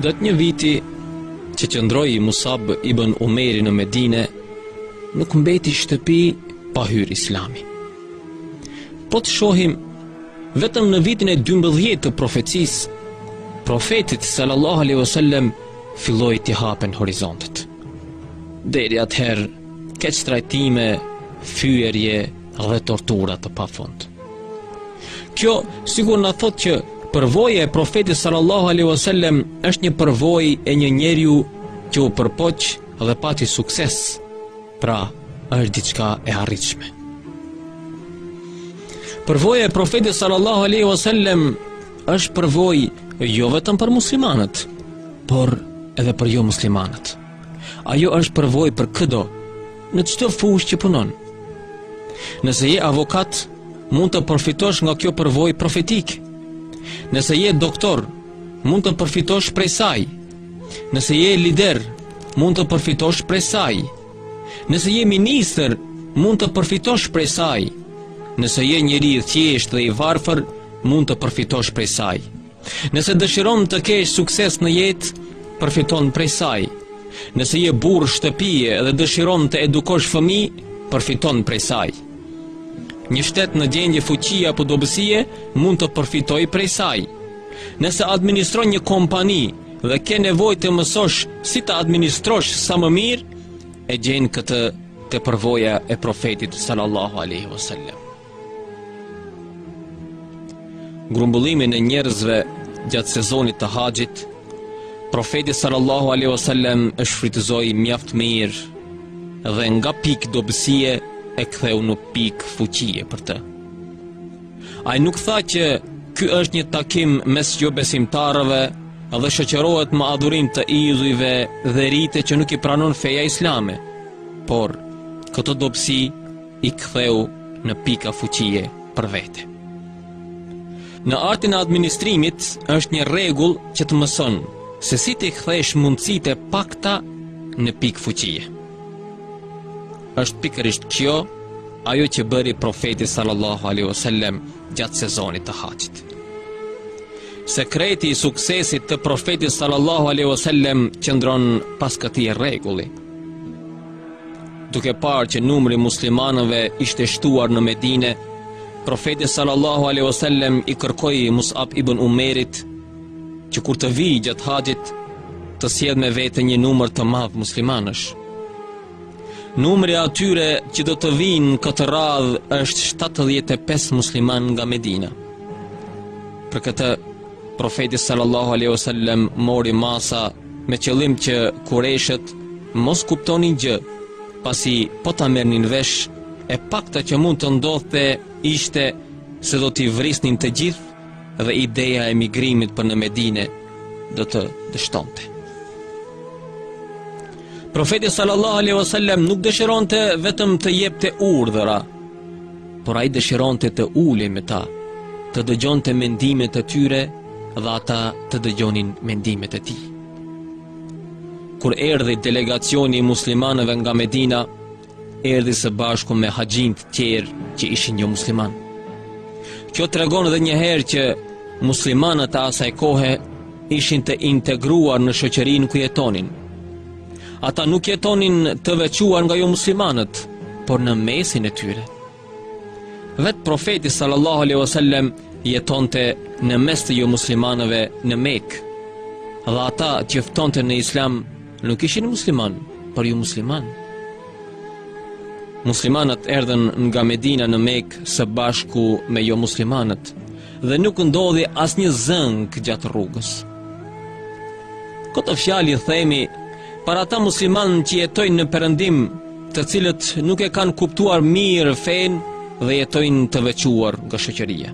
Gjatë një viti që qëndroi Musab ibn Umejri në Medine, nuk mbeti shtëpi pa hyrë islami. Po të shohim, vetëm në vitin e 12 të profecisë, profetit sallallahu alaihi wasallam filloi t'i hapen horizontet. Deri atëherë, keqtrajtime, fyerje, dhe tortura të pafund. Kjo sikur na thotë që përvoja e profetit sallallahu alaihi wasallam është një përvojë e një njeriu që u përpoq dhe pati sukses. Pra, është diçka e arritshme. Përvoja e profetit sallallahu alaihi wasallam është përvojë jo vetëm për muslimanët, por edhe për jomuslimanët. Ajo është përvojë për këdo në çdo fushë që punon. Nëse je avokat, mund të përfitosh nga kjo përvojë profetike. Nëse je doktor, mund të përfitosh prej saj. Nëse je lider, mund të përfitosh prej saj. Nëse je ministër, mund të përfitosh prej saj. Nëse je njeri i thjeshtë dhe i varfër, mund të përfitosh prej saj. Nëse dëshiron të kesh sukses në jetë, përfiton prej saj. Nëse je burrë shtëpie dhe dëshiron të edukosh fëmijë, përfiton prej saj. Një shtet në gjendje fuqie apo dobësie mund të përfitojë prej saj. Nëse administron një kompani dhe ke nevojë të mësosh si të administrosh sa më mirë, e gjen këtë te përvoja e profetit sallallahu alaihi wasallam. Grumbullimin e njerëzve gjatë sezonit të haxhit, profeti sallallahu aleyhi wa sallam e shfrytëzoi mjaft mirë dhe nga pikë dobësie e ktheu në pikë fuqie për të. Ai nuk tha që ky është një takim mes jobesimtarëve dhe shoqërohet me adhurim të idhujve dhe rite që nuk i pranon feja islame. Por këto dobësi i ktheu në pika fuqie për vete. Në artin e administrimit është një rregull që të mëson se si t'i kthesh mundësitë e pakta në pikë fuqie. Është pikërisht kjo ajo që bëri profeti sallallahu alaihi wasallam gjatë sezonit të haxhit. Sekreti i suksesit të profetit sallallahu alaihi wasallam qëndron pas këtij rregulli. Duke parë që numri i muslimanëve ishte shtuar në Medine, profeti sallallahu alaihi wasallam i kërkoi Mus'ab ibn Umerit që kur të vijë gjatë haxhit të sjellë me vete një numër të madh muslimanësh. Numri i atyre që do të vijnë këtë radhë është 75 muslimanë nga Medina. Për këtë profeti sallallahu alaihi wasallam mori masa me qëllim që kurejshët mos kuptonin gjë, pasi po ta merrnin vesh, e pakta që mund të ndodhte ishte se do t'i vrisnin të gjithë dhe ideja e migrimit për në Medine do të dështonte. Profeti sallallahu alaihi wasallam nuk dëshironte vetëm të jepte urdhra, Por ai dëshironte të ulej me ta, të dëgjonte mendimet e tyre dhe ata të dëgjonin mendimet e tij. Kur erdhi delegacioni i muslimanëve nga Medina, erdhi së bashku me haxhinj të tjerë që ishin jomuslimanë. Kjo tregon edhe një herë që muslimanët e asaj kohe ishin të integruar në shoqërinë ku jetonin. Ata nuk jetonin të veçuar nga jomuslimanët, por në mesin e tyre. Vetë profeti sallallahu alaihi wasallam jetonte në mes të jomuslimanëve në Mekë. Dhe ata që ftonte në Islam nuk ishin muslimanë, por jomuslimanë. Muslimanët erdhën nga Medina në Mekë së bashku me jomuslimanët. dhe nuk ndodhi asnjë zënkë gjatë rrugës. Këtë fjali themi, për ata muslimanë që jetojnë në perëndim, të cilët nuk e kanë kuptuar mirë fenë dhe jetojnë të veçuar nga shoqëria.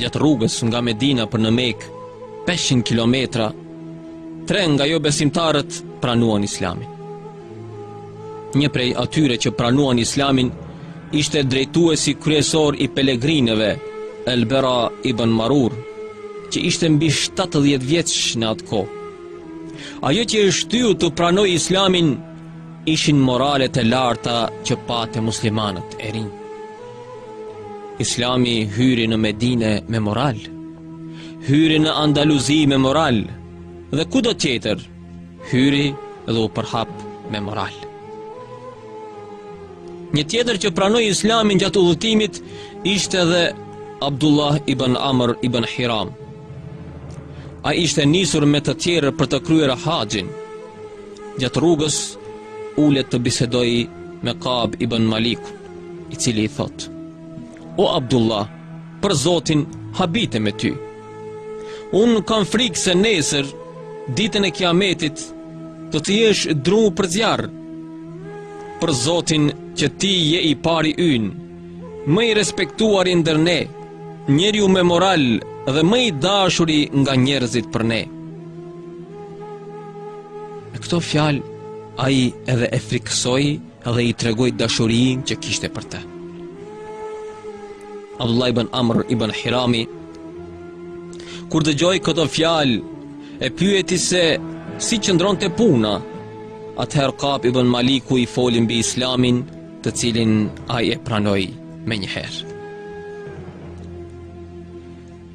Gjatë rrugës nga Medina për në Mekë, 500 kilometra, tre nga jobesimtarët pranuan islamin. Një prej atyre që pranuan islamin ishte drejtuesi kryesor i pelegrinëve, Elbera ibn Marur, që ishte mbi 70 vjeç në atë kohë. Ajo që e shtyu të pranojë islamin ishin moralet e larta që pa te muslimanët e rinj. Islami hyri në Medine me moral, hyri në Andaluzi me moral, dhe kudo tjetër, Hyri dhe u përhap me moral. Një tjetër që pranoi Islamin gjatë udhëtimit ishte edhe Abdullah ibn Amr ibn Hiram. Ai ishte nisur me të tjerë për të kryer haxhin. Gjatë rrugës ulet të bisedojë me Kab ibn Malikun, i cili i thotë: O Abdullah, për Zotin habitem me ty. Unë kam frikë se nesër, ditën e kiametit, do të jesh dru për zjarr. Për Zotin që ti je i pari ynë, më i respektuari ndër ne, njeriu me moral dhe më i dashuri nga njerëzit për ne. Me këto fjalë, ai edhe e frikësoi dhe i tregoi dashurinë që kishte për të. Abdullah ibn Amr ibn Hirami kur dëgjoi këto fjalë e pyeti se si qëndronte puna. Atëherë Kap ibn Maliku i foli mbi Islamin, të cilin ai e pranoi menjëherë.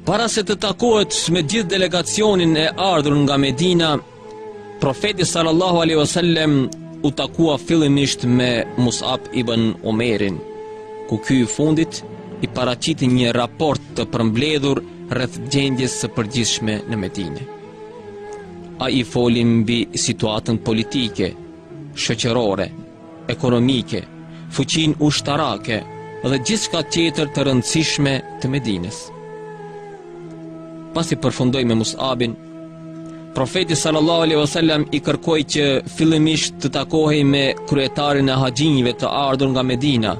Para se të takohet me gjithë delegacionin e ardhur nga Medina, Profeti sallallahu alaihi wasallam u takua fillimisht me Mus'ab ibn Umerin, ku ky i fundit i paraqiti një raport të përmbledhur rreth gjendjes së përgjithshme në Medinë. Ai i foli mbi situatën politike, shoqërore, ekonomike, fuqinë ushtarake dhe gjithçka tjetër të rëndësishme të Medinës. Pasi përfundoi me Mus'abin, Profeti sallallahu alejhi wasallam i kërkoi që fillimisht të takohej me kryetarin e haxhinjve të ardhur nga Medina,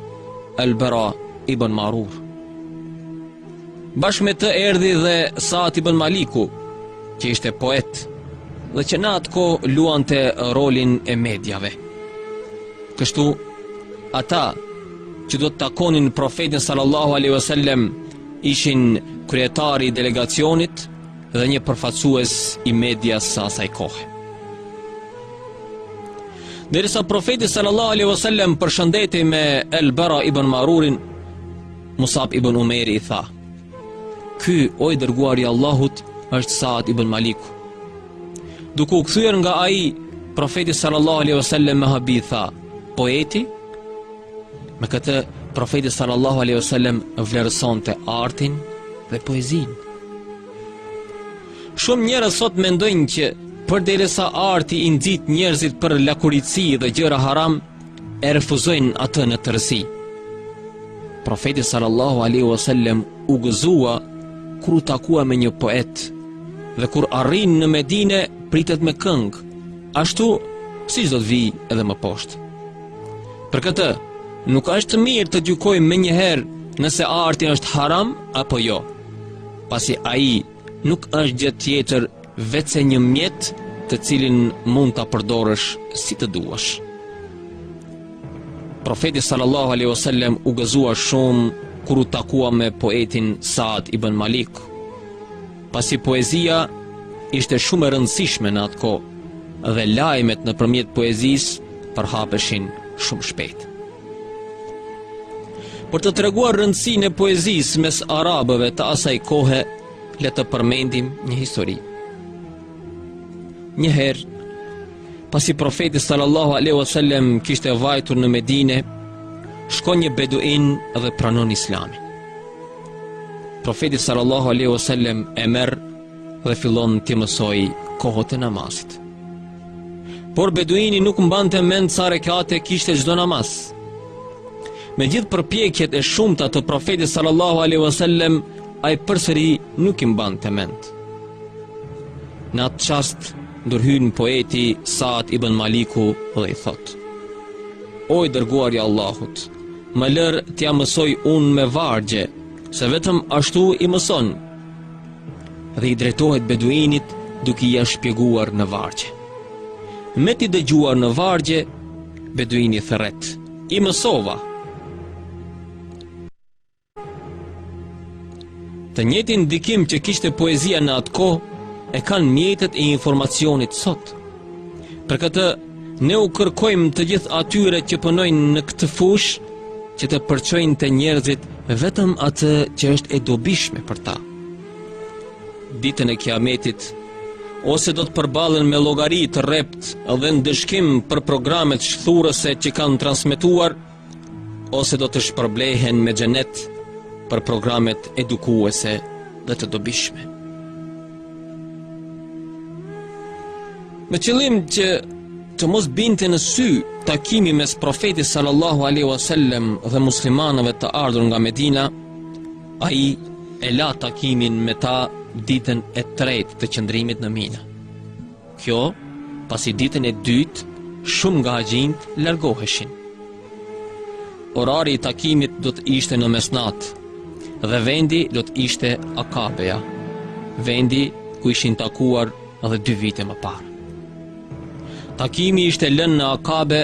El-Bera ibn Marur. Bashkë me të erdhi dhe Saad ibn Maliku, që ishte poet dhe që në atë kohë luante rolin e mediave. Kështu ata që do të takonin profetin sallallahu alaihi wasallam ishin kryetari i delegacionit dhe një përfaqësues i medias së asaj kohe. Derisa profeti sallallahu alaihi wasallam përshëndetej me El Bera ibn Marurin, Musab ibn Umeri i tha, Ky, o i dërguari i Allahut, është Saad ibn Maliku. Duke u kthyer nga ai, profeti sallallahu alaihi wasallam me habi tha, poeti, me këtë profeti sallallahu alaihi wasallam vlerësonte artin dhe poezinë. Shumë njerëz sot mendojnë që përderisa arti i nxit njerëzit për lakuriqësi dhe gjëra haram, e refuzojnë atë në tërësi. Profeti sallallahu alaihi wasallam u gëzua kur u takua me një poet dhe kur arrin në Medinë pritet me këngë, ashtu siç do të vijë edhe më poshtë. Për këtë, nuk është mirë të gjykojmë menjëherë nëse arti është haram apo jo, pasi ai nuk është gjë tjetër veçse një mjet të cilin mund ta përdorësh si të duash. Profeti sallallahu alaihi wasallam u gëzua shumë kur u takua me poetin Saad ibn Malik. Pasi poezia ishte shumë e rëndësishme në atë kohë dhe lajmet nëpërmjet poezisë përhapeshin shumë shpejt. Për të treguar rëndësinë e poezisë mes arabëve të asaj kohe, le të përmendim një histori. Një herë, pasi profeti sallallahu alaihi wasallam kishte vajtur në Medinë, shkon një beduin dhe pranon Islamin. Profeti sallallahu alaihi wasallam e merr dhe fillon t'i mësojë kohët e namazit. Por beduini nuk mbante mend sa rekate kishte çdo namaz. Me gjithë përpjekjet e shumta të profetit sallallahu alaihi wasallam, ai përsëri nuk i mbante mend. Në atë çast ndërhyn poeti Saad ibn Maliku dhe i thotë: O i dërguari i Allahut, më lër t'ia mësoj unë me vargje, se vetëm ashtu i mëson. dhe i drejtohet beduinit duke ia shpjeguar në vargje. Me t'i dëgjuar në vargje, beduini thërret, i mësova. Të njëjtin ndikim që kishte poezia në atë kohë, e kanë mjetet e informacionit sot. Për këtë Ne u kërkojmë të gjithë atyre që punojnë në këtë fushë që të përçojnë te njerëzit vetëm atë që është e dobishme për ta. Ditën e kiametit, ose do të përballen me llogari të rreptë dhe ndëshkim për programet shthurëse që kanë transmituar, ose do të shpërblehen me xhenet për programet edukuese dhe të dobishme. Me qëllim që të mos binte në sy takimi mes profetit sallallahu alaihi wasallam dhe muslimanëve të ardhur nga Medina, ai e la takimin me ta ditën e tretë të qëndrimit në Mina. Kjo, pasi ditën e dytë shumë nga haxhinjtë largoheshin. Orari i takimit do të ishte në mesnatë dhe vendi do të ishte Akabeja, vendi ku ishin takuar edhe dy vite më parë. Takimi ishte lënë në Akabe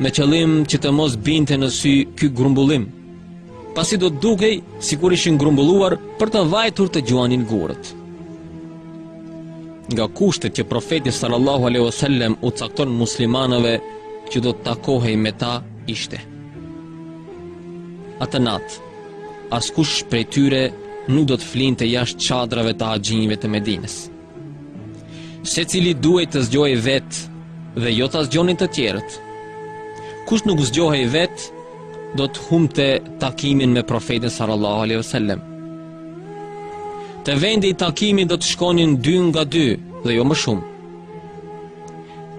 me qëllim që të mos binte në sy ky grumbullim. pasi do të dukej sikur ishin grumbulluar për të vajtur të gjuanin gurët. Nga kushtet që profeti sallallahu aleyhu sallem u cakton muslimanëve që do të takohej me ta ishte. Atë natë, askush prej tyre nuk do të flinte jashtë çadrave të haxhinjve të Medinës. Secili duhej të zgjohej vetë dhe jo ta zgjonin të tjerët. Kush nuk zgjohej vetë, do të humbte takimin me profetin sallallahu alaihi wasallam. Te vendi i takimit do të shkonin dy nga dy dhe jo më shumë.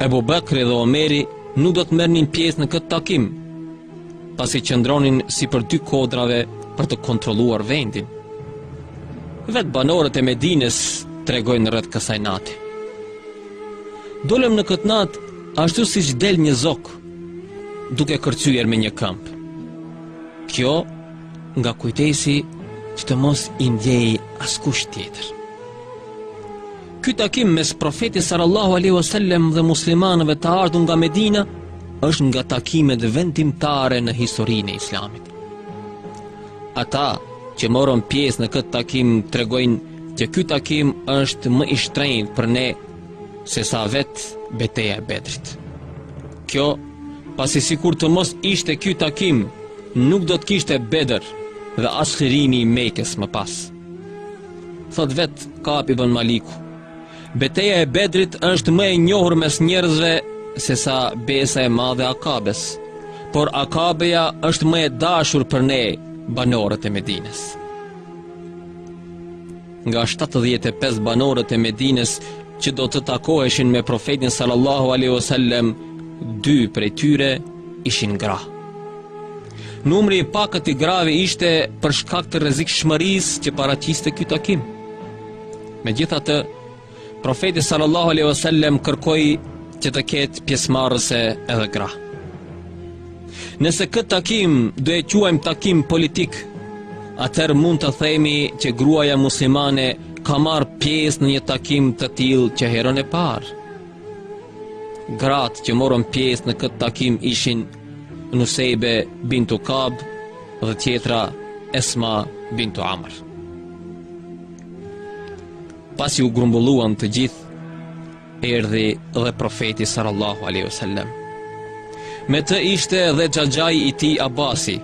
Ebu Bekri dhe Omeri nuk do të merrnin pjesë në këtë takim, pasi qëndronin sipër dy kodrave për të kontrolluar vendin. Vetë banorët e Medinës tregojnë rreth kësaj nate. Dolëm në këtë natë ashtu siç del një zog, duke kërcyer me një këmbë. Kjo nga kujdesi që të mos i ndiejë askush tjetër. Ky takim mes Profetit sallallahu alaihi wasallam dhe muslimanëve të ardhur nga Medina është nga takimet vendimtare në historinë e Islamit. Ata që morën pjesë në këtë takim tregojnë që ky takim është më i shtrenjtë për ne sesa vetë beteja e Bedrit. Kjo pasi sikur të mos ishte ky takim, nuk do të kishte Bedër dhe as çlirimi i Mekës më pas. Thotë vetë Kab Ibn Maliku, beteja e Bedrit është më e njohur mes njerëzve sesa besa e madhe e Akabes, por Akabeja është më e dashur për ne banorët e Medinës. Nga 75 banorët e Medinës që do të takoheshin me profetin sallallahu aleyhu sallem, dy prej tyre ishin gra. Numri i pakët i grave ishte për shkak të rrezikshmërisë që paraqiste ky takim. Megjithatë, profeti sallallahu alejhi wasallam kërkoi që të ketë pjesëmarrëse edhe gra. Nëse këtë takim do e quajmë takim politik, atëherë mund të themi që gruaja muslimane ka marrë pjesë në një takim të tillë që herën e parë. Gratë që morën pjesë në këtë takim ishin Nusejbe bintu Kab dhe tjetra Esma bintu Amr. Pasi u grumbulluan të gjithë, erdhi dhe profeti sallallahu alaihi wasallam. Me të ishte dhe xhaxhai i tij Abasi,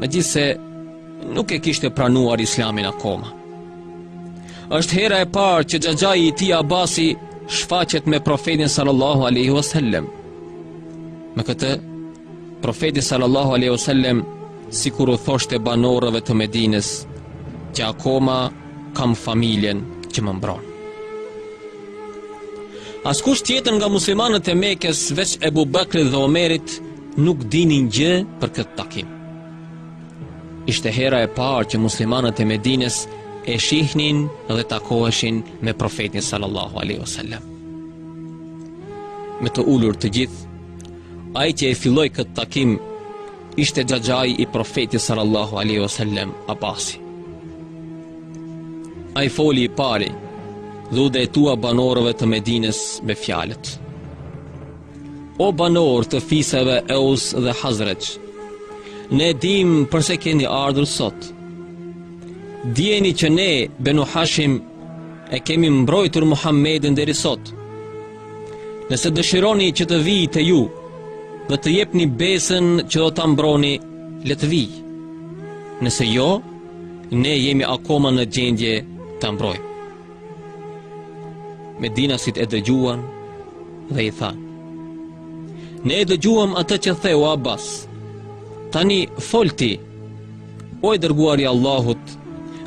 megjithëse nuk e kishte pranuar Islamin akoma. Është hera e parë që xhaxhai i tij Abasi shfaqet me profetin sallallahu alaihi wasallam. Me këtë, profeti sallallahu alaihi wasallam sikur u thoshte banorëve të Medinës që akoma kam familjen që më mbron. Askush tjetër nga muslimanët e Mekës veç Ebu Bakrit dhe Omerit nuk dinin gjë për këtë takim. Ishte hera e parë që muslimanët e Medinës e shihnin dhe takoheshin me profetin sallallahu alaihi wasallam. Me t'u ulur të gjithë, ai që e filloi këtë takim ishte xhaxhai i profetit sallallahu alaihi wasallam Abasi. Ai foli i pari dhe u drejtua banorëve të Medinës me fjalët. O banorë të fiseve Eus dhe Hazreç, ne e dimë përse keni ardhur sot. Dijeni që ne Benu Hashim E kemi mbrojtur Muhammedin deri sot. Nëse dëshironi që të vijë te ju dhe të jepni besën që do ta mbroni, le të vijë. Nëse jo, ne jemi akoma në gjendje ta mbrojmë. Medinasit e dëgjuan dhe i thanë: Ne e dëgjuam atë që the, o Abas. Tani fol ti O i dërguari i Allahut,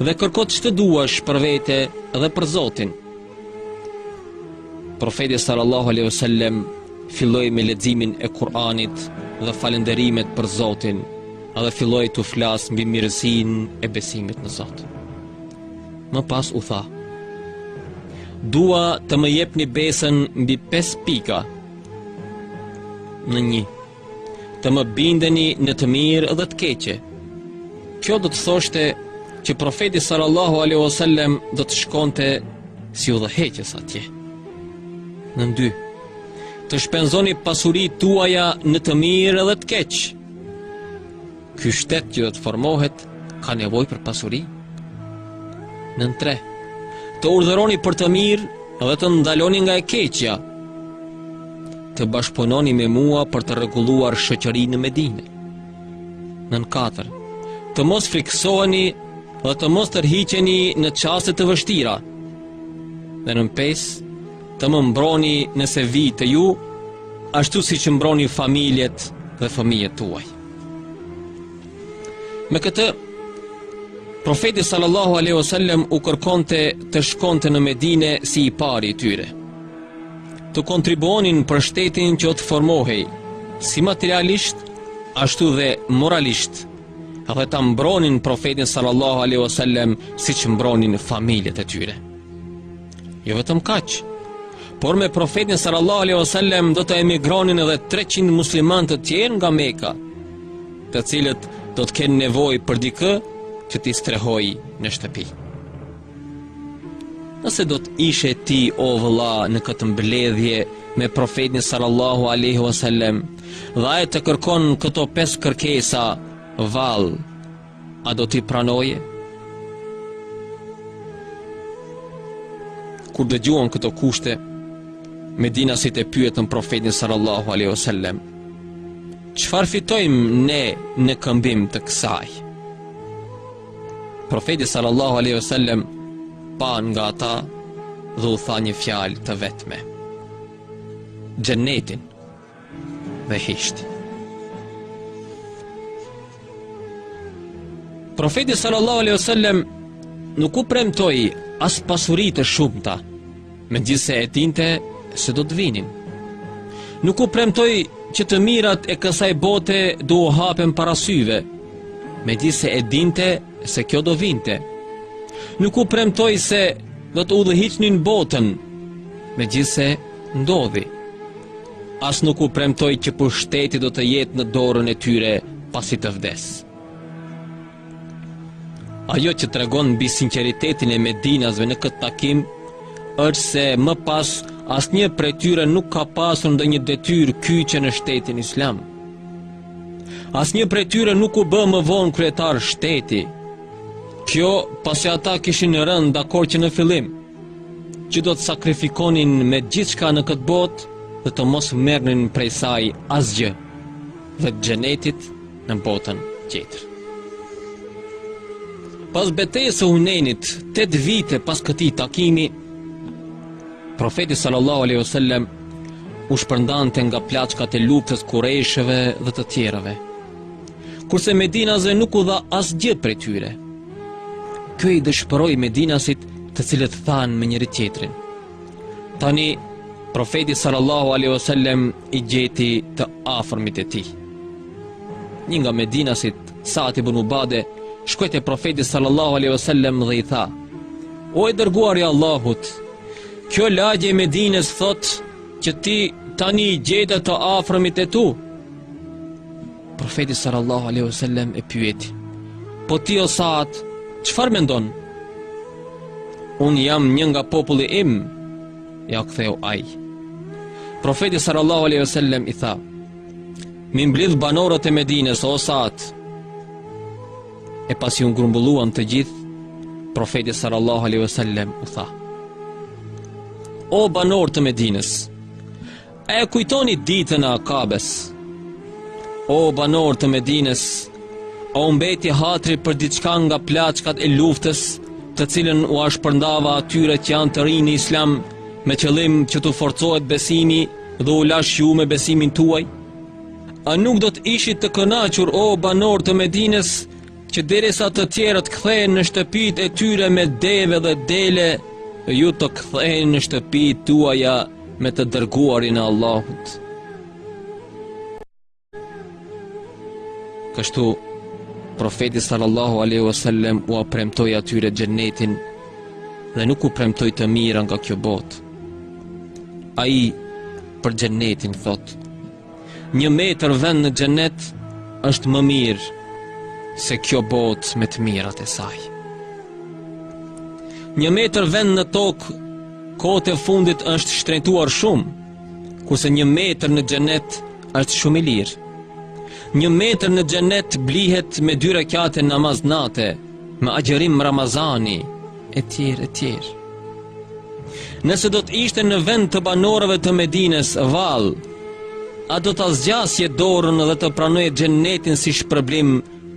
dhe kërko ç'të duash për vete dhe për Zotin. Profeti sallallahu alaihi wasallam filloi me leximin e Kur'anit dhe falënderimet për Zotin, dhe filloi t'u flasë mbi mirësinë e besimit në Zot. Më pas u tha: Dua të më jepni besën mbi pesë pika. Nën një të më bindeni në të mirë dhe të keqe. Kjo do të thoshte që profeti sallallahu alaihi wasallam do të shkonte si udhëheqës atje. Nën dy, të shpenzoni pasuritë tuaja në të mirë dhe të keq. Ky shtet që do të formohet ka nevojë për pasuri. Nën 3. Të urdhëroni për të mirë dhe të ndaloni nga e keqja. Të bashkëpunoni me mua për të rregulluar shoqërinë në Medinë. Nën 4. Të mos frikësoheni dhe të mos tërhiqeni në çaste të vështira. Dhe nën 5. Të më mbroni nëse vij te ju, ashtu siç mbroni familjet dhe fëmijët tuaj. Me këtë Profeti sallallahu alaihi wasallam u kërkonte të shkonte në Medinë si i pari i tyre. Të kontribuonin për shtetin që do të formohej, si materialisht ashtu dhe moralisht, dhe ta mbronin Profetin sallallahu alaihi wasallam siç mbronin familjet e tyre. Jo vetëm kaq, por me profetin sallallahu alaihi wasallam do të emigronin edhe 300 muslimanë të tjerë nga Mekka, të cilët do të kenë nevojë për dikë që t'i strehojë në shtëpi. Nëse do të ishe ti o vëlla në këtë mbledhje me profetin sallallahu alaihi wasallam, dhe ai të kërkon këto pesë kërkesa, vallë A do t'i pranoje? Kur dëgjuan këto kushte, medinasit e pyetën profetin sallallahu aleyhu sallem, çfarë fitojmë ne në këmbim të kësaj? Profeti sallallahu aleyhu sallem, pa nga ata dhe u tha një fjalë të vetme. Xhenetin. dhe hisht. Profeti sallallahu alaihi wasallam nuk u premtoi as pasuri të shumta, megjithëse e dinte se do të vinin. Nuk u premtoi që të mirat e kësaj bote do u hapen para syve, megjithëse e dinte se kjo do vinte. Nuk u premtoi se do të udhëhiqnin botën, megjithëse Ndodhi. As nuk u premtoi që pushteti do të jetë në dorën e tyre pasi të vdesë. Ajo që tregon mbi sinqeritetin e medinasve në këtë takim, është se më pas asnjë prej tyre nuk ka pasur ndonjë detyrë kyçe në shtetin islam. Asnjë prej tyre nuk u bë më vonë kryetar shteti. Kjo pasi ata kishin rënë dakord që në fillim, që do të sakrifikonin me gjithçka në këtë botë dhe të mos merrnin prej saj asgjë veç xhenetit në botën tjetër. Pas betejës së Hunejnit, 8 vite pas këtij takimi, profeti sallallahu alejhi wasallam u shpërndante nga plaçkat e luftës kurejshëve dhe të tjerëve. Kurse medinasve nuk u dha asgjë prej tyre. Kjo i dëshpëroi medinasit të cilët thanë me njëri-tjetrin. Tani, profeti sallallahu alaihi wasallam i gjeti të afërmit e tij. Një nga medinasit, Sa'd ibn Ubade, shkoi te profeti sallallahu alaihi wasallam dhe i tha: "O i dërguari i Allahut, kjo lagje e Medinës thotë që ti tani i gjete të afërmit e tu." Profeti sallallahu alaihi wasallam e pyeti: "Po ti o Sa'd, çfarë mendon?" "Unë jam një nga populli im," ia ktheu ai. Profeti sallallahu alaihi wasallam i tha: "M'i mblidh banorët e Medinës o Sa'd." E pasi u grumbulluan të gjithë, profeti sallallahu alaihi wasallam u tha: "O banorë të Medinës, A e kujtoni ditën e Akabes? O banorë të Medinës, a u mbeti hatri për diçka nga plaçkat e luftës, të cilën ua shpërndava atyre që janë të rinj në Islam, me qëllim që t'u forcohet besimi dhe u lashë ju me besimin tuaj? A nuk do të ishit të kënaqur o banorë të Medinës, që derisa të tjerët kthehen në shtëpitë e tyre me deve dhe dele, ju të ktheheni në shtëpitë tuaja? me të dërguarin e Allahut. Kështu, profeti sallallahu alaihi wasallam ua premtoi atyre xhenetin dhe nuk u premtoi të mira nga kjo botë. Ai për xhenetin thotë, Një metër vend në xhenet është më mirë se kjo botë me të mirat e saj. Një metër vend në tokë kohët e fundit është shtrenjtuar shumë, kurse një metër në xhenet është shumë i lirë. Një metër në xhenet blihet me dy rekate namaz nate, me agjërim Ramazani, etj, etj. Nëse do të ishe në vend të banorëve të Medinës, vallë, a do ta zgjasje dorën dhe të pranoje xhenetin si shpërblim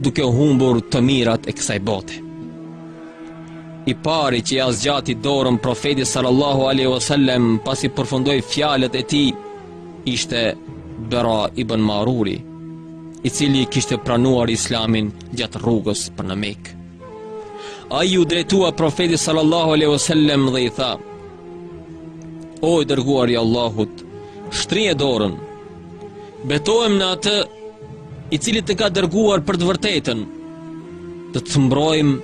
duke humbur të mirat e kësaj bote. I pari që ia zgjati dorën profetit sallallahu alaihi wasallam pasi përfundoi fjalët e tij ishte Bera ibn Maruri, i cili kishte pranuar Islamin gjatë rrugës për në Mekë. Ai iu drejtua profetit sallallahu alaihi wasallam dhe i tha: O i dërguar i Allahut, shtrije dorën. Betohem në atë i cili të ka dërguar për të vërtetën. Do të të mbrojmë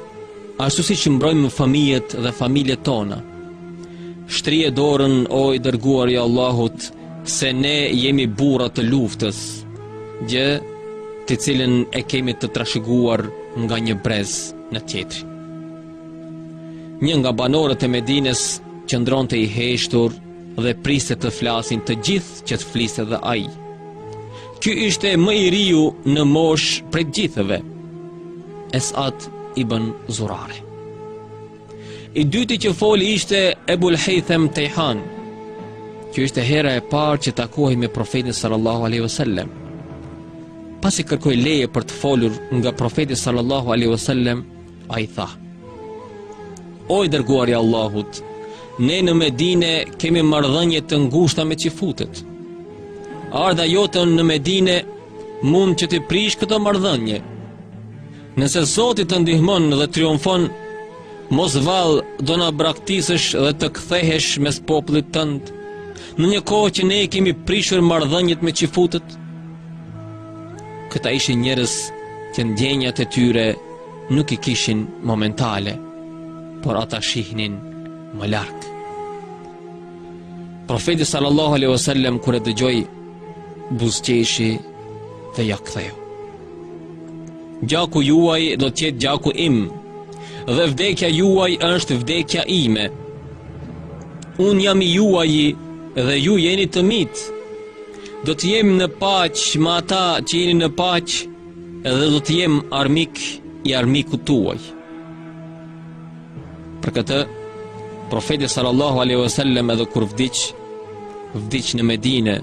ashtu siç mbrojmë fëmijët dhe familjet tona. Shtrije dorën o i dërguar i Allahut. se ne jemi burra të luftës, gjë të cilën e kemi të trashëguar nga një brez në tjetrin. Një nga banorët e Medinës qëndronte i heshtur dhe priste të flasin të gjithë që të fliste dhe ai. Ky ishte më i riu në moshë prej të gjithëve, Esad ibn Zurare. I dyti që foli ishte Ebul Hejthem Tejhan që ishte hera e parë që takohej me profetin sallallahu aleyhi vësallem Pasi kërkoi leje për të folur nga profeti sallallahu aleyhi vësallem Ai tha O i dërguar i Allahut Ne në Medine kemi marrëdhënie të ngushta me çifutët Ardhja jote në Medine mund që t'i prishë këto marrëdhënie Nëse Zoti të ndihmon dhe triumfon, mos vallë do na braktisësh dhe të kthehesh mes popullit tënd, në një kohë që ne i kemi prishur marrëdhëniet me çifutët. Këta ishin njerëz që ndjenjat e tyre nuk i kishin momentale, por ata shihnin më larg. Profeti sallallahu alejhi wasallam kur e dëgjoi buzëqeshi dhe ia ktheu. Gjaku juaj do të jetë gjaku im dhe vdekja juaj është vdekja ime. Unë jam i juaji dhe ju jeni të mitë. Do të jem në paqe me ata që jeni në paqe dhe do të jem armik i armikut tuaj. Për këtë profeti sallallahu alaihi wasallam edhe kur vdiq, vdiq në Medine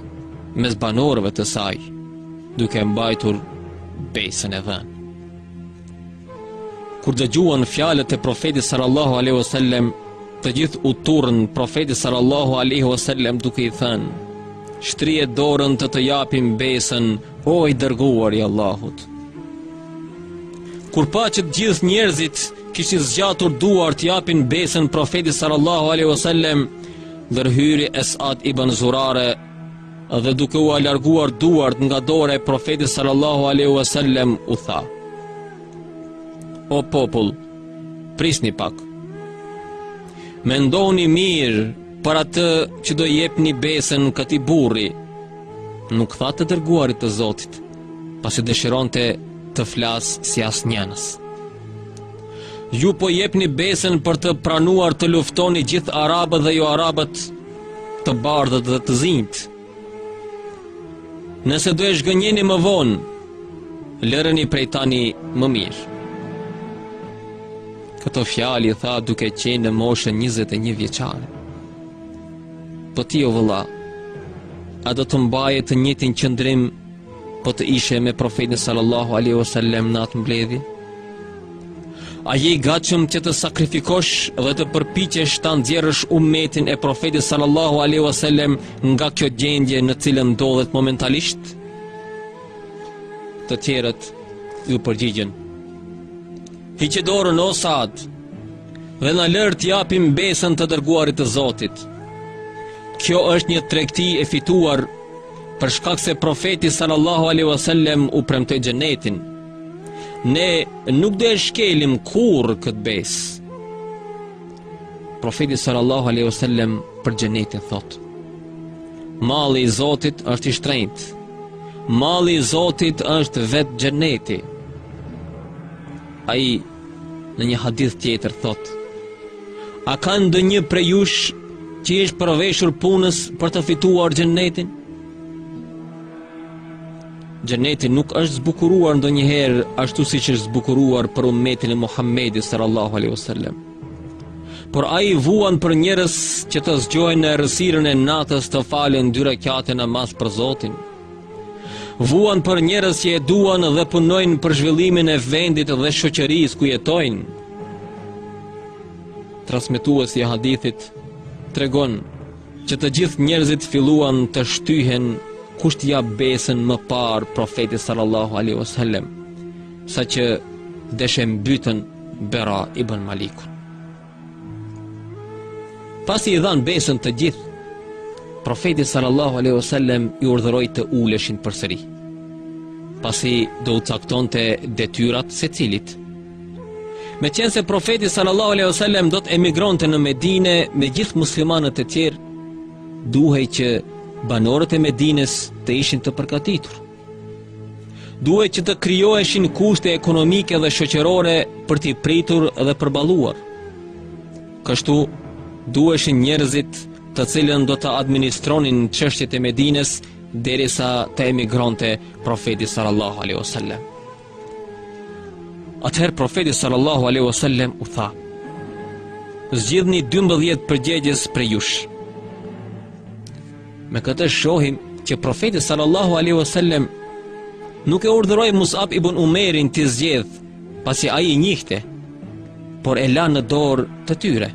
mes banorëve të saj. duke e mbajtur besën e dhënë. Kur dëgjuan fjalët e profetit sallallahu alaihi wasallam, të gjithë iu turrën profetit sallallahu alaihi wasallam duke i thënë: "Shtrije dorën të të japim besën, o i dërguar i Allahut." Kur pa që të gjithë njerëzit kishin zgjatur duart t'i japin besën profetit sallallahu alaihi wasallam, ndërhyri Esad ibn Zurare Dhe duke ua larguar duart nga dora e profetit sallallahu alaihi wasallam u tha: O popull, prisni pak. Mendoni mirë për atë që do i jepni besën këtij burri. Nuk tha të dërguarit të Zotit, pasi dëshironte të flasë si asnjanës. Ju po jepni besën për të pranuar të luftoni gjithë arabët dhe jo arabët, të bardhët dhe të zinjtë. Nëse do e zhgënjeni më vonë, lëreni prej tani më mirë. Këto fjalë i tha duke qenë në moshën 21 vjeçare. Po ti o vëlla, a do të mbaje të njëjtin qëndrim Po të ishe me profetin sallallahu alaihi wasallam në atë mbledhje? A je i gatshëm që të sakrifikosh dhe të përpiqesh ta nxjerrësh umetin e profetit sallallahu alaihi wasallam nga kjo gjendje në cilën ndodhet momentalisht? Të tjerët iu përgjigjën. Hiqe dorën o Saad dhe na lër të japim besën të dërguarit të Zotit. Kjo është një tregti e fituar Për shkak se profeti sallallahu alaihi wasallam u premtoi xhenetin, ne nuk do e shkelim kurrë këtë besë. Profeti sallallahu alaihi wasallam për xhenetin thotë: Malli i Zotit është i shtrenjtë. Malli i Zotit është vetë xheneti. Ai Në një hadith tjetër thotë: A ka ndonjë prej jush që i është përveshur punës për të fituar xhenetin? Xheneti nuk është zbukuruar ndonjëherë ashtu siç është zbukuruar për umetin e Muhammedit sallallahu alaihi wasallam. Por ai vuan për njerëz që të zgjohen në errësirën e natës të falen dy rekate namaz për Zotin? Vuan për njerëz që e duan dhe punojnë për zhvillimin e vendit dhe shoqërisë ku jetojnë. Transmetuesi i hadithit tregon që të gjithë njerëzit filluan të shtyhen kush t'i jap besën më parë profetit sallallahu alaihi wasallam, saqë desh e mbytën Bera ibn Malikun. Pasi i dhanë besën të gjithë, profeti sallallahu alaihi wasallam i urdhëroi të uleshin përsëri, pasi do u caktonte detyrat secilit. Meqenëse profeti sallallahu alaihi wasallam do të emigronte në Medinë me gjithë muslimanët e tjerë, duhej që banorët e Medinës të ishin të përgatitur. Duhej që të krijoheshin kushte ekonomike dhe shoqërore për t'i pritur dhe përballuar. Kështu duheshin njerëz të cilët do të administronin çështjet e Medinës derisa të emigronte profeti sallallahu alaihi wasallam. Atëherë profeti sallallahu alaihi wasallam u tha: Zgjidhni 12 përgjegjës prej jush. Me këtë shohim që profeti sallallahu alaihi wasallam nuk e urdhëroi Mus'ab ibn Umerin t'i zgjedhë, pasi ai i njihte, por e la në dorë të tyre.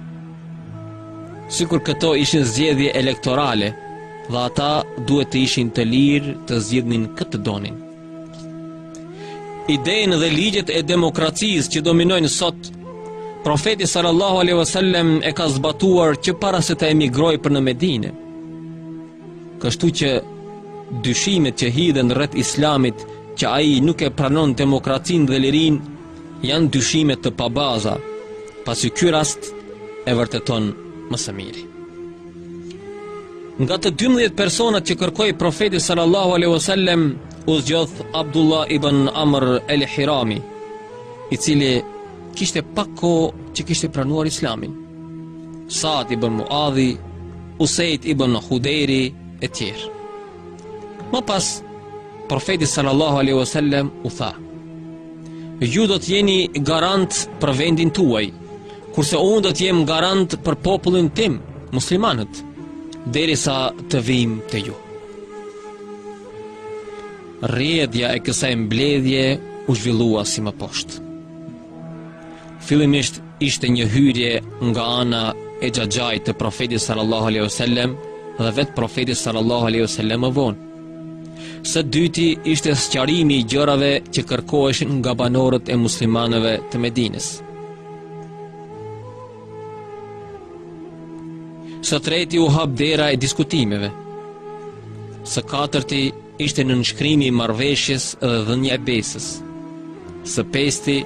Sikur këto ishin zgjedhje elektorale, dhe ata duhet të ishin të lirë të zgjidhnin kë të donin. Idenë dhe ligjet e demokracisë që dominojnë sot, profeti sallallahu alaihi wasallam e ka zbatuar që para se të emigrojë për në Medinë. Kështu që dyshimet që hidhen rreth islamit që ai nuk e pranon demokracinë dhe lirinë janë dyshime të pabaza, pasi ky rast e vërteton më së miri. Nga të 12 personat që kërkoi profeti sallallahu alaihi wasallam u zgjodh Abdullah ibn Amr al-Hirami, i cili kishte pak kohë që kishte pranuar Islamin. Sa'd ibn Muadhi, Usaid ibn Hudejri e tjerë. Më pas profeti sallallahu alaihi wasallam u tha: Ju do të jeni garant për vendin tuaj. Kurse unë do të jem garant për popullin tim, muslimanët, derisa të vijmë te ju. Rrjedhja e kësaj mbledhje u zhvillua si më poshtë. Fillimisht ishte një hyrje nga ana e xhaxhait të profetit sallallahu aleyhu sallem dhe vetë profetit sallallahu aleyhu sallem më vonë. Së dyti ishte sqarimi i gjërave që kërkoheshin nga banorët e muslimanëve të Medinës. Së treti u hap dera e diskutimeve. Së katërti ishte nënshkrimi i marrëveshjes dhe dhënia e besës. Së pesti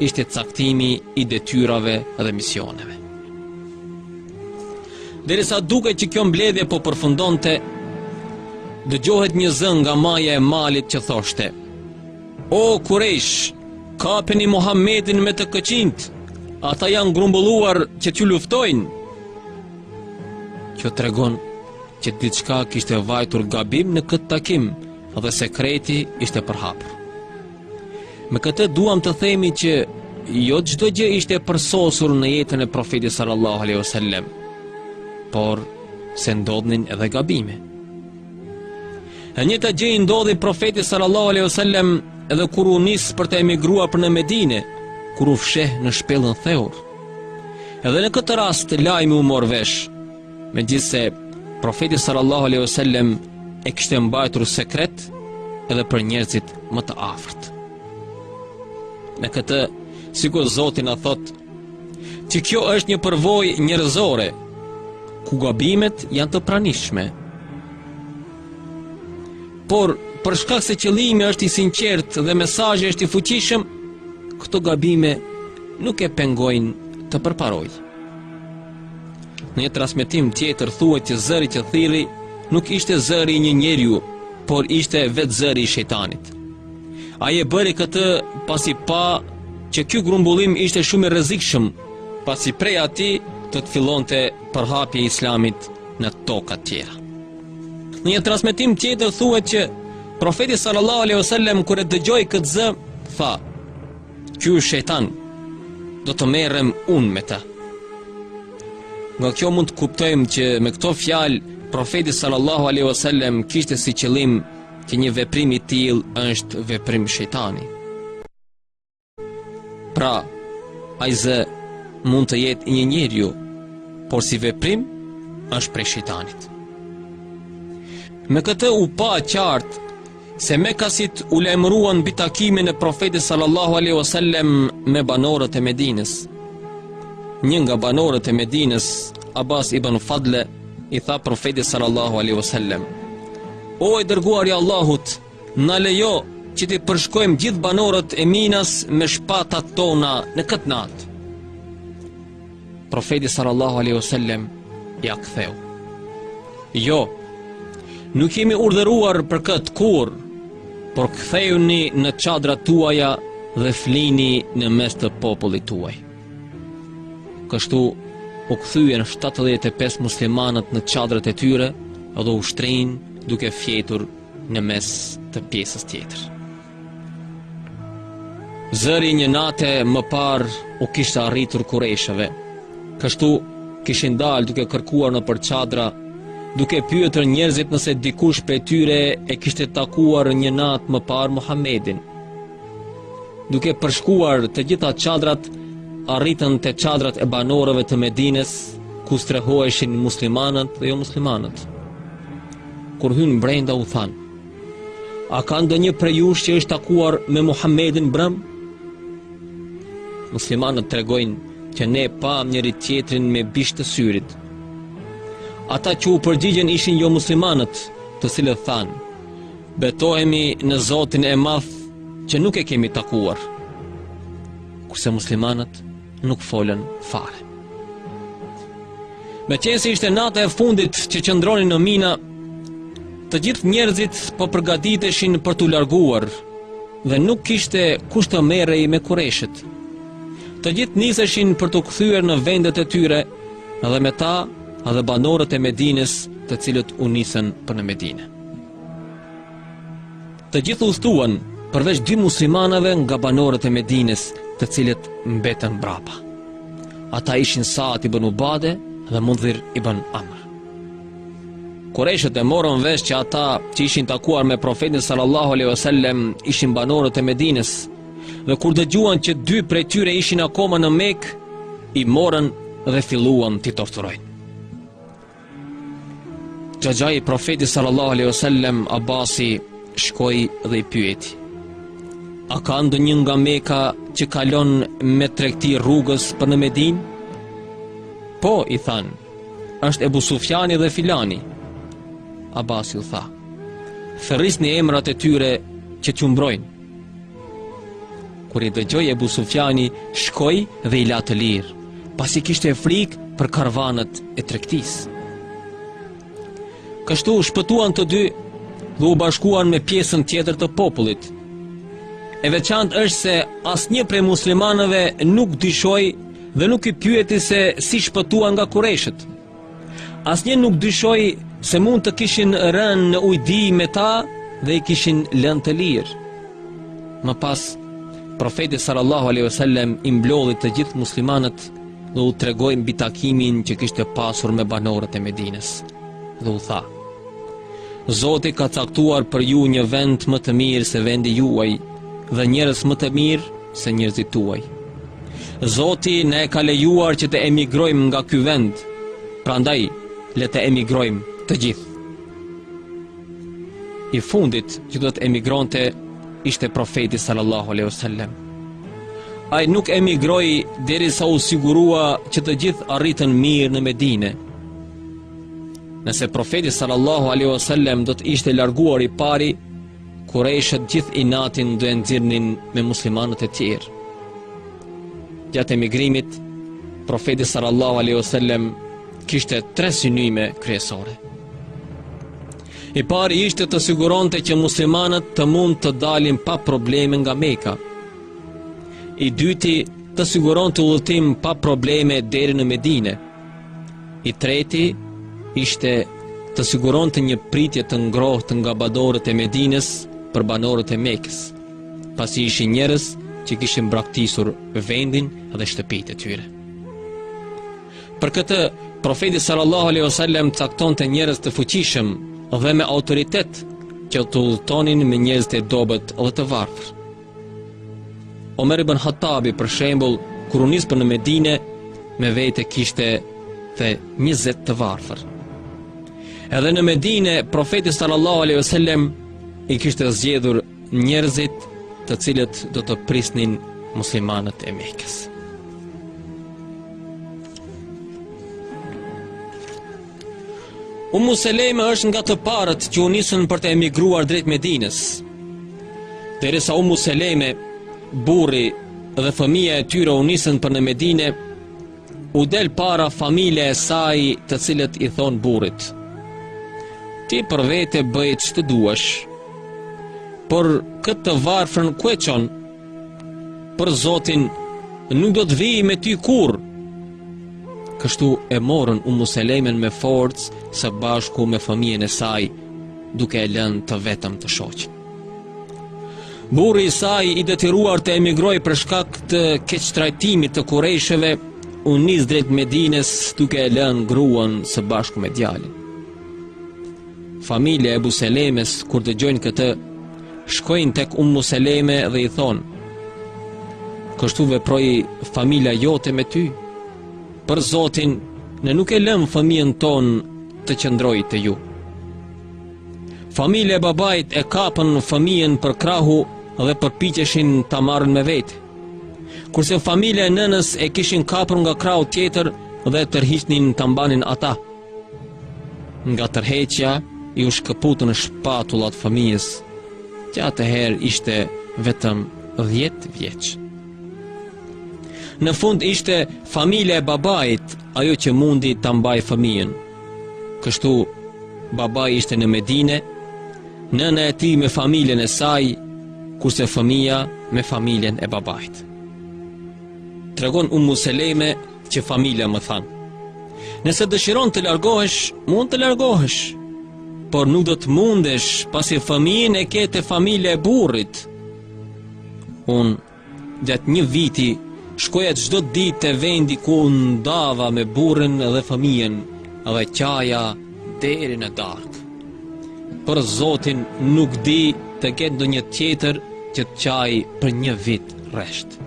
ishte caktimi i detyrave dhe misioneve. Derisa dukej që kjo mbledhje po përfundonte, dëgjohet një zë nga maja e malit që thoshte, O Kurejsh, kapeni Muhammedin me të këqinjtë, ata janë grumbulluar që t'ju luftojnë. Kjo tregon që diçka kishte vajtur gabim në këtë takim dhe sekreti ishte përhapur. Me këtë duam të themi që jo çdo gjë ishte përsosur në jetën e profetit sallallahu alejhi wasallam, por se ndodhnin edhe gabime. E njëjta gjë i ndodhi profetit sallallahu alaihi wasallam edhe kur u nis për të emigruar për në Medinë, kur u fsheh në shpellën Theur. Edhe në këtë rast lajmi u mor vesh, megjithëse profeti sallallahu alaihi wasallam e kishte mbajtur sekret edhe për njerëzit më të afërt. Me këtë, sikur Zoti na thotë Që kjo është një përvojë njerëzore, ku gabimet janë të pranishme. Por, për shkak se qëllimi është i sinqertë dhe mesazhi është i fuqishëm, këto gabime nuk e pengojnë të përparojë. Në një transmetim tjetër thuhet që zëri që thirri nuk ishte zëri i një njeriu, por ishte vetë zëri i shejtanit. Ai e bëri këtë pasi pa që ky grumbullim ishte shumë i rrezikshëm, pasi prej atij do të fillonte përhapja e islamit në tokat tjera. Në një transmetim tjetër thuhet që profeti sallallahu alaihi wasallam kur e dëgjoi këtë zë, tha: "Ky është shejtan. Do të merrem unë me të." Nga kjo mund të kuptojmë që me këto fjalë profeti sallallahu alaihi wasallam kishte si qëllim që një veprim i tillë është veprim shejtani. Pra, ai zë mund të jetë i një njeriu, por si veprim është prej shejtanit. Me këtë u pa qartë se mekasit u lajmëruan mbi takimin e profetit sallallahu alaihi wasallam me banorët e Medinës. Një nga banorët e Medinës, Abbas ibn Fadle, i tha profetit sallallahu alaihi wasallam: O i dërguari i Allahut, na lejo që t'i përshkojmë gjithë banorët e Minas me shpatat tona në këtë natë. Profeti sallallahu alaihi wasallam ia ktheu. Jo. Nuk jemi urdhëruar për këtë kurrë, por kthejuni në çadrat tuaja dhe flini në mes të popullit tuaj. Kështu u kthyen 75 muslimanët në çadrat e tyre dhe u shtrinë duke fjetur në mes të pjesës tjetër. Zëri i një nate më parë u kishte arritur kurejshëve, kështu kishin dalë duke kërkuar nëpër çadra, duke pyetur njerëzit nëse dikush prej tyre e kishte takuar një natë më parë Muhammedin. Duke përshkuar të gjitha çadrat, arritën te çadrat e banorëve të Medinës, ku strehoheshin muslimanët dhe jomuslimanët. Kur hynë brenda u thanë: A ka ndonjë prej jush që është takuar me Muhammedin mbrëmë? Muslimanët tregojnë që ne pamë njëri-tjetrin me bisht të syrit. Ata që u përgjigjën ishin jomuslimanët, të cilët thanë, Betohemi në Zotin e Madh që nuk e kemi takuar. Kurse muslimanët nuk folën fare. Meqenëse ishte nata e fundit që qëndronin në Mina, të gjithë njerëzit po përgatiteshin për t'u larguar dhe nuk kishte kush të merrej me kurejshët. Të gjithë niseshin për t'u kthyer në vendet e tyre dhe me ta edhe banorët e Medinës, të cilët u nisën për në Medinë. Të gjithë udhëtuan, përveç dy muslimanëve nga banorët e Medinës, të cilët mbetën mbrapa. Ata ishin Sa'd ibn Ubade dhe Mundhir ibn Amr. Kurejshët e morën vesh që ata që ishin takuar me profetin sallallahu alaihi wasallam ishin banorët e Medinës. Dhe kur dëgjuan që dy prej tyre ishin akoma në Mekë, i morën dhe filluan t'i torturojnë. Xhaxhai i Profetit sallallahu alaihi wasallam Abasi shkoi dhe i pyeti: A ka ndonjë nga Meka që kalon me tregti rrugës për në Medinë? Po, i thanë. Është Ebu Sufjani dhe filani. Abasi u tha: Thërrisni emrat e tyre që t'ju mbrojnë. Kur i dëgjoi Ebu Sufjani, shkoi dhe i la të lirë, pasi kishte frikë për karvanët e tregtisë. Kështu shpëtuan të dy dhe u bashkuan me pjesën tjetër të popullit. E veçantë është se asnjë prej muslimanëve nuk dyshoi dhe nuk i pyeti se si shpëtuan nga kurejshët. Asnjë nuk dyshoi se mund të kishin rënë në ujdi me ta dhe i kishin lënë të lirë. Më pas, profeti sallallahu alaihi wasallam i mblodhi të gjithë muslimanët dhe u tregoi mbi takimin që kishte pasur me banorët e Medinës dhe u tha: Zoti ka caktuar për ju një vend më të mirë se vendi juaj dhe njerëz më të mirë se njerëzit tuaj. Zoti na e ka lejuar që të emigrojmë nga ky vend, prandaj le të emigrojmë të gjithë. I fundit që do të emigronte ishte profeti sallallahu alaihi wasallam. Ai nuk emigroi derisa u sigurua që të gjithë arritën mirë në Medinë. Nëse profeti sallallahu alaihi wasallam do të ishte larguar i pari, Kurejshët gjithë inatin do e nxirrnin me muslimanët e tjerë. Gjatë emigrimit, profeti sallallahu alaihi wasallam kishte tre synime kryesore. I pari ishte të siguronte që muslimanët të mund të dalin pa probleme nga Meka. I dyti të siguronte udhëtim pa probleme deri në Medinë. I treti ishte të siguronte një pritje të ngrohtë nga banorët e Medinës për banorët e Mekës, pasi ishin njerëz që kishin braktisur vendin dhe shtëpitë e tyre. Për këtë, profeti sallallahu alejhi ue selem caktonte njerëz të fuqishëm dhe me autoritet që të udhëtonin me njerëz të dobët dhe të varfër. Omer ibn Khattabi për shembull kur u nis për në Medinë me vete kishte dhe 20 të varfër. Edhe në Medinë profeti sallallahu alejhi wasallam i kishte zgjedhur njerëzit të cilët do të prisnin muslimanët e Mekës. Ummu Seleme është nga të parët që u nisën për të emigruar drejt Medinës. Derisa Ummu Seleme, burri dhe fëmija e tyre u nisën për në Medine, u del para familja e saj të cilët i thonë burrit. Ti për vete bëj ç'të duash, por këtë të varfrën ku e çon, Për Zotin, nuk do të vijë me ty kurrë. Kështu e morën Ummu Selemen me forcë së bashku me fëmijën e saj, duke e lënë të vetëm të shoqin. Burri i saj i detyruar të emigrojë për shkak të keqtrajtimit të kurejshëve, u nis drejt Medinës duke e lënë gruan së bashku me djalin. Familja e Ebu Selemes, kur dëgjojnë këtë, shkojnë tek Ummu Seleme dhe i thonë, kështu veproi familja jote me ty, për Zotin, ne nuk e lëmë fëmijën tonë të qëndrojë te ju. Familja e babait e kapën fëmijën për krahu dhe përpiqeshin ta marrin me vete. Kurse familja e nënës e kishin kapur nga krahu tjetër dhe tërhiqnin ta mbanin ata. Nga tërheqja iu shkëputën shpatullat fëmijës, që atëherë ishte vetëm 10 vjeç. Në fund ishte familja e babait ajo që mundi ta mbajë fëmijën. Kështu babai ishte në Medinë, nëna e tij me familjen e saj, kurse fëmija me familjen e babait. Tregon Ummu Seleme që familja më thanë. Nëse dëshiron të largohesh, mund të largohesh, por nuk do të mundesh pasi fëmijën e ke te familja e burrit. Unë, gjatë një viti, shkoja çdo ditë te vendi ku u ndava me burrin dhe fëmijën dhe qaja deri në darkë. Për zotin nuk di të ketë ndonjë tjetër që të qajë për një vit rresht.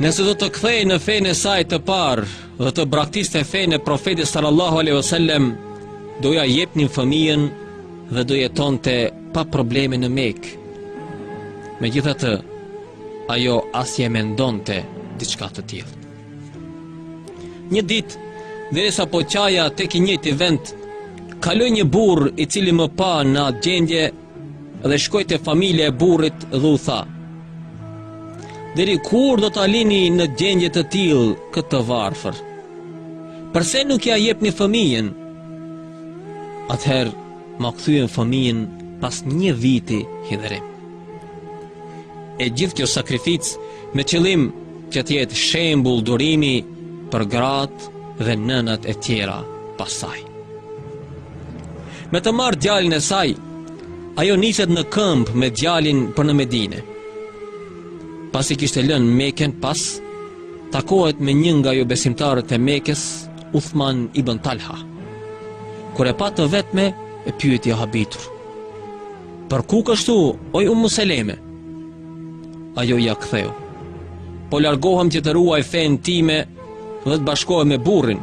Nëse do të kthehej në fenë e saj të parë dhe të braktiste fenë e profetit sallallahu aleyhi vësallem, do ia jepnin fëmijën dhe do jetonte pa probleme në Mekë. Megjithatë, ajo as e mendonte diçka të tillë. Një ditë, derisa po qaja tek i njëjti vend, kaloi një burrë i cili më pa në atë gjendje, Dhe shkoi te familja e burrit dhe u tha Deri kur do ta lini në gjendje të tillë këtë të varfër Përse nuk ia jepni fëmijën Atëherë ma kthyen fëmijën pas një viti hidhërim E gjithë kjo sakrificë me qëllim që të jetë shembul durimi për gratë dhe nënat e tjera pas saj. Me të marrë djalin e saj, ajo niset në këmbë me djalin për në Medine. Pasi kishte lënë Mekën pas, takohet me një nga jobesimtarët e Mekës, Uthman ibën Talha. Kur e pa të vetme, e pyeti i habitur. Për ku kështu, oj Umu Seleme? Ajo ia ktheu. Po largohem që të ruaj fenë time dhe të bashkohem me burrin,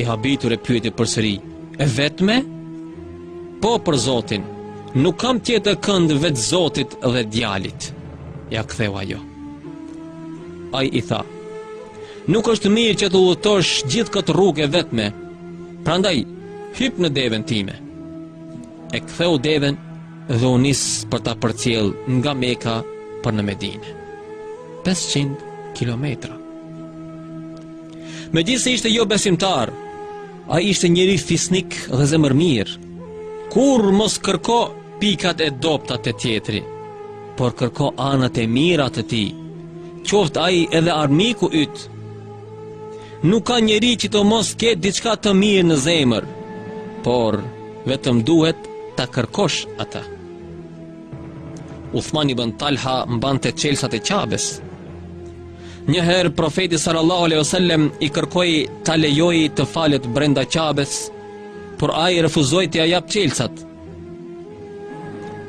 I habitur e pyeti përsëri, e vetme? Po për Zotin, nuk kam tjetër kënd veç Zotit dhe djalit. Ia ktheu ajo. Ai i tha, nuk është mirë që të udhëtosh gjithë këtë rrugë e vetme. Prandaj, hyp në devenë time. E ktheu devenë dhe u nis për ta përcjellë nga Meka për në Medinë. 500 kilometra. Megjithëse ishte jobesimtar, ai ishte njeri fisnik dhe zemërmirë. Kurrë mos kërko pikat e dobëta te tjetri, por kërko anët e mira të tij, qoftë ai edhe armiku yt. Nuk ka njeri që të mos ketë diçka të mirë në zemër, por vetëm duhet ta kërkosh atë. Uthman ibën Talha mbante çelësat e Qabes, Një herë profeti sallallahu alejhi wasallam i kërkoi ta lejojë të falet brenda Qabes, por ai refuzoi t'ia japë çelësat.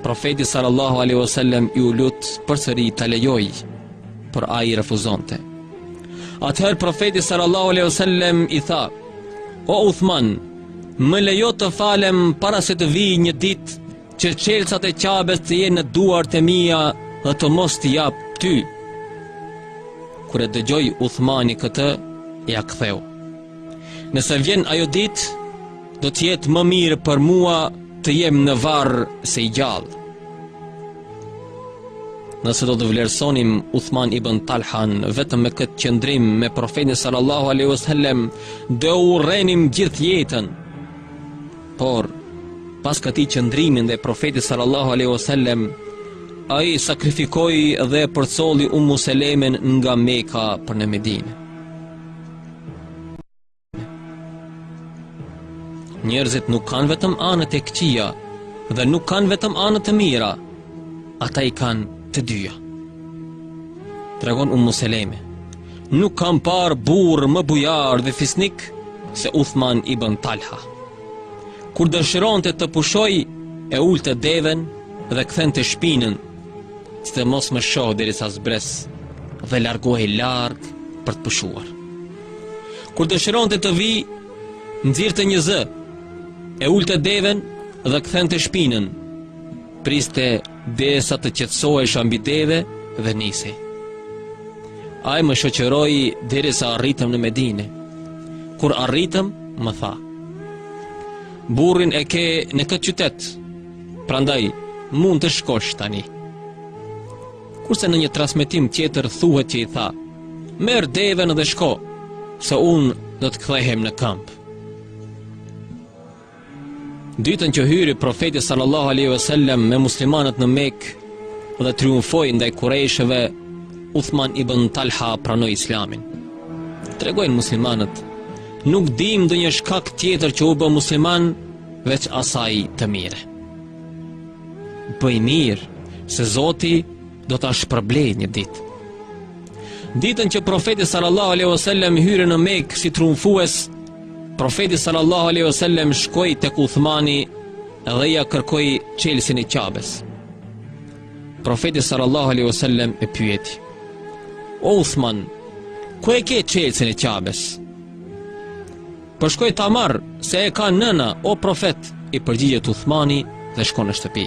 Profeti sallallahu alejhi wasallam iu lut përsëri ta lejojë, por ai refuzonte. Atëherë profeti sallallahu alejhi wasallam i tha: "O Uthman, më lejo të falem para se të vijë një ditë Që çelësat e qabes të jenë në duart e mia dhe të mos t'i jap ty. Kur e dëgjoi Uthmani këtë, ia ktheu. Nëse vjen ajo ditë, do të jetë më mirë për mua të jem në varr se i gjallë. Nëse do të vlerësonim Uthman ibn Talhan vetëm me këtë qëndrim me profetin sallallahu alaihi wasallam, do e urrenim gjithë jetën. Por, pas këtij qëndrimi ndaj profetit sallallahu alaihi wasallam, ai sakrifikoi dhe e përcolli Ummu Selemen nga Mekka për në Medinë. Njerëzit nuk kanë vetëm anët e këqija dhe nuk kanë vetëm anët e mira. Ata i kanë të dyja. Tregon Ummu Seleme. Nuk kam parë burrë më bujar dhe fisnik se Uthman ibn Talha. Kur dëshironte të pushojë, e ulte devenë dhe kthente shpinën, që të mos më shohë derisa zbres dhe largohej larg për të pushuar. Kur dëshironte të vijë, nxirrte një zë, e ulte devenë dhe kthente shpinën, Priste derisa të qetësohesha mbi deve dhe nisej. Ai më shoqëroi derisa arritëm në Medinë. Kur arritëm, më tha: Burrin e ke në këtë qytet. Prandaj mund të shkosh tani. Kurse në një transmetim tjetër thuhet që i tha: Merr devenë dhe shko, se unë do të kthehem në këmbë. Ditën që hyri profeti sallallahu alaihi wasallam me muslimanët në Mekë dhe triumfoi ndaj kurejshëve, Uthman ibn Talha pranoi Islamin. Tregojnë muslimanët, nuk dimë ndonjë shkak tjetër që u bë musliman veç asaj të mire. Bëj mirë se Zoti do ta shpërblejë një ditë. Ditën që profeti sallallahu alejhi wasallam hyri në Mekë si triumfues, profeti sallallahu alejhi wasallam shkoi tek Uthmani dhe ia kërkoi çelësin e Qabes. Profeti sallallahu alejhi wasallam e pyeti: "O Uthman, ku e ke çelësin e Qabes?" Po shkoj ta marr, se e ka nëna, o profet, i përgjigjet Uthmani dhe shkon në shtëpi.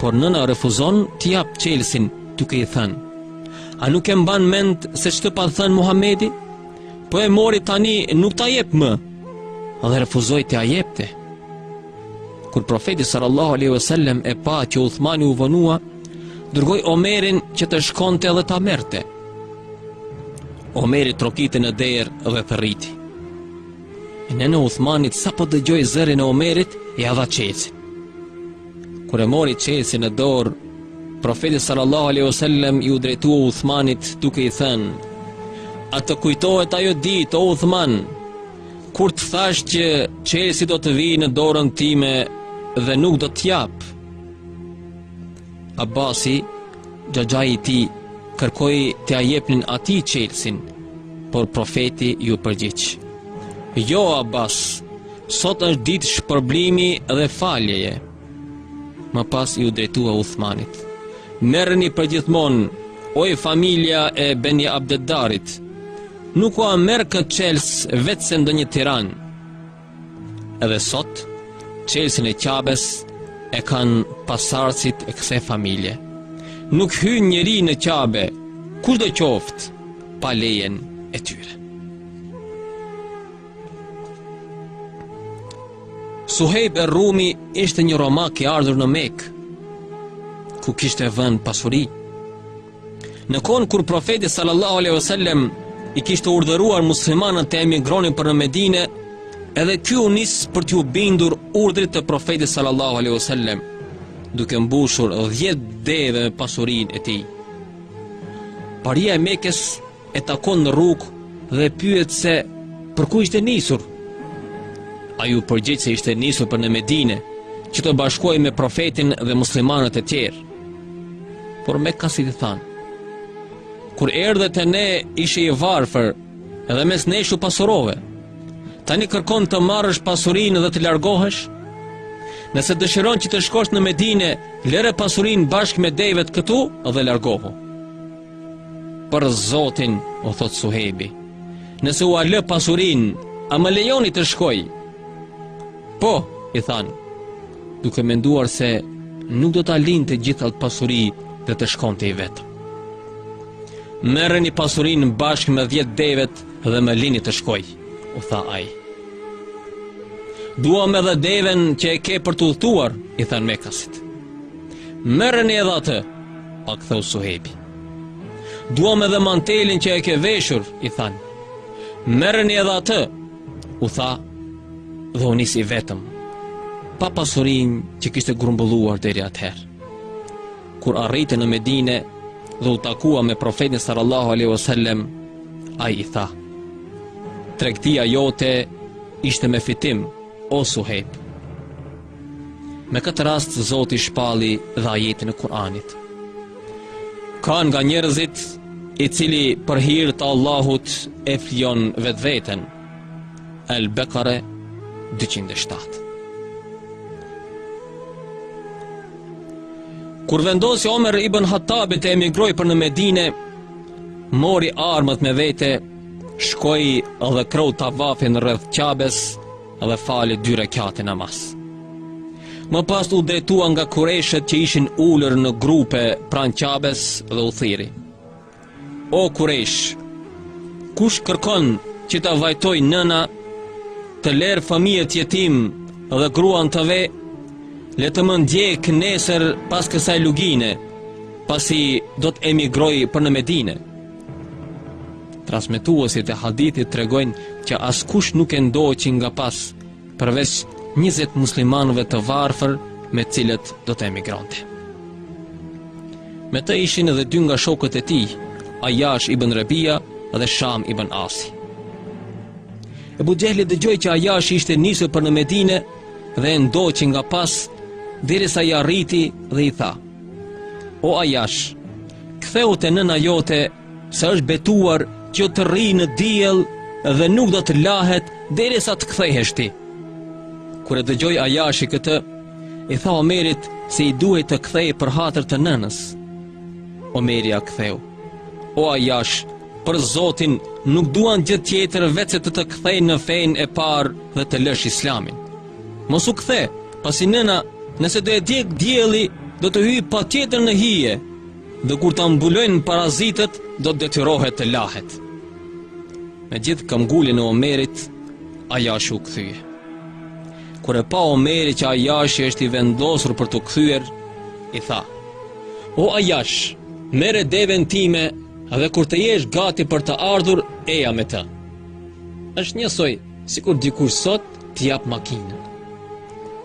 Por nëna refuzon t'ia japë çelësin, duke i thënë: "A nuk e mban mend se ç'të pat thënë Muhamedi? Po e mori tani, nuk ta jep më." Dhe refuzoi t'ia jepte. Kur profeti sallallahu alaihi wasallam e pa që Uthmani u vonua, dërgoi Omerin që të shkonte dhe ta merrte. Omeri trokiti në derë dhe thërriti. Nëna e Uthmanit sapo dëgjoi zërin e Omerit, ia dha çelësin. Kur e mori çelësin në dorë, profeti sallallahu aleyhu sallem iu drejtua Uthmanit duke i thënë, A të kujtohet ajo ditë, o Uthman, kur të thashë që çelësi do të vijë në dorën time dhe nuk do ta jap? Abasi, Xhaxhai i tij kërkoi t'ia jepnin atij çelësin, por profeti iu përgjigj: Jo Abbas, sot është ditë shpërblimi dhe faljeje. Më pas iu drejtua Uthmanit: Merreni përgjithmonë oj familja e Beni Abdeddarit. Nuk ua merr këtë çelës vetëm se ndonjë tiran. Edhe sot, çelësin e Qabes e kanë pasardhësit e kësaj familje. Nuk hyn njeri në Qabe, kushdo qoftë, pa lejen e tyre. Suhejb er Rumi ishte një romak i ardhur në Mekë, ku kishte vënë pasuri. Në kohën kur profeti sallallahu alejhi wasallam i kishte urdhëruar muslimanët të emigronin për në Medinë, edhe ky u nis për t'iu bindur urdhrit të profetit sallallahu alejhi wasallam, duke mbushur 10 deve me pasurinë e tij. Paria e Mekës e takon në rrugë dhe e pyet se për ku ishte nisur. Ai u përgjigj se ishte nisur për në Medine, që të bashkohej me profetin dhe muslimanët e tjerë. Por mekasit i thanë, kur erdhe te ne ishe i varfër dhe mes nesh u pasurove, tani kërkon të marrësh pasurinë dhe të largohesh, nëse dëshiron që të shkosh në Medine, lëre pasurinë bashkë me devetë këtu dhe largohu. Për Zotin, u thotë Suhejbi, nëse ua lë pasurinë, a më lejoni të shkoj? Po, i thanë, duke menduar se nuk do ta linte gjithë atë pasuri dhe të shkonte i vetëm. Merreni pasurinë bashkë me dhjetë devetë dhe më lini të shkoj, u tha ai. Duam edhe devenë që e ke për të udhëtuar, i thanë mekasit. Merreni edhe atë, ua ktheu Suhejbi. Duam edhe mantelin që e ke veshur, i thanë. Merreni edhe atë, u tha dhe u nis i vetëm, pa pasurinë që kishte grumbulluar deri atëherë. Kur arriti në Medine dhe u takua me profetin sallallahu alaihi wasallam, ai i tha: Tregtia jote ishte me fitim, o Suhejb. Me këtë rast Zoti shpalli dhe ajetin e Kur'anit. Ka nga njerëzit i cili për hir të Allahut e flijon vetveten. Al Bekare 207. Kur vendosi Omer ibn Hattabi të emigrojë për në Medinë, mori armët me vete, shkoi dhe kreu tavafin rreth Qabes, dhe fali dy rekate namaz. Më pas u drejtua nga kurejshët që ishin ulur në grupe pranë Qabes dhe u thirri. O kurejsh, kush kërkon që ta vajtojë nëna të lerë fëmijët jetim dhe gruan të ve, le të më ndjekë nesër pas kësaj lugine, pasi do të emigroj për në Medinë. Transmetuesit e hadithit tregojnë që askush nuk e ndoqi nga pas, përveç 20 muslimanëve të varfër me të cilët do të emigronte. Me të ishin edhe dy nga shokët e tij, Ajash ibn Rabia dhe Hisham ibn Asi. Ebu Xhehli dëgjoi që Ajash ishte nisur për në Medinë dhe e ndoqi nga pas, derisa i arriti dhe i tha, O Ajash, kthehu te nëna jote se është betuar që të rrijë në diell dhe nuk do të lahet derisa të kthehesh ti. Kur e dëgjoi Ajashi këtë, i tha Omerit se i duhej të kthehej për hatër të nënës. Omeri ia ktheu. O Ajash, për Zotin nuk duan gjë tjetër veçse të të kthejnë në fenë e parë dhe të lësh Islamin. Mos u kthe, pasi nëna, nëse do e djegë dielli, do të hyjë patjetër në hije, dhe kur ta mbulojnë parazitët, do të detyrohet të lahet. Me gjithë këmbënguljen e Omerit, Ajashi u kthye. Kur e pa Omeri që Ajashi është i vendosur për t'u kthyer, i tha: "O Ajash, merre devenë time dhe kur të jesh gati për të ardhur, eja me të." Është njësoj Sikur dikush sot të japë makinën.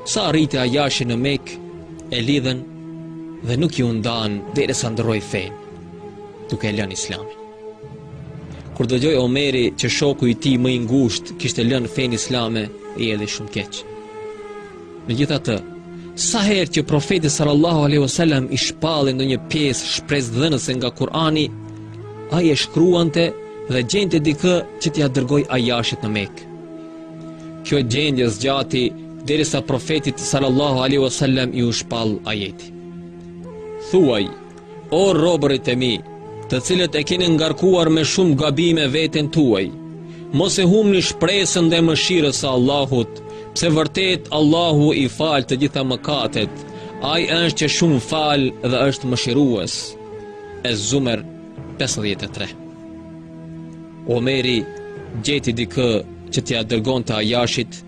Sa arriti Ajashi në Mekë, e lidhën dhe nuk iu ndanë derisa ndërroi fenë, duke e lënë Islamin. Kur dëgjoi Omeri që shoku i tij më i ngushtë kishte lënë fenë islame, i erdhi shumë keq. Megjithatë, sa herë që profetit sallallahu alaihi wasallam i shpallej ndonjë pjesë shpresëdhënëse nga Kur'ani, ai e shkruante dhe gjente dikë që t'ia dërgojë Ajashit në Mekë. Kjo gjendje zgjati derisa profetit sallallahu alaihi wasallam iu shpall ajeti. Thuaj, O robërit e mi, të cilët e keni ngarkuar me shumë gabime veten tuaj, mos e humbni shpresën ndaj mëshirës së Allahut, pse vërtet Allahu i fal të gjitha mëkatet, ai është që shumë fal dhe është mëshirues. Ez Zumer 53. Omeri gjeti dikë që t'ia dërgonte Ajashit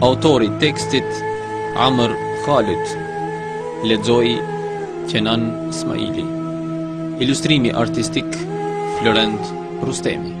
Autori tekstit Amr Khalid Ledzoj Kenan Smajli Ilustrimi artistik Florent Rustemi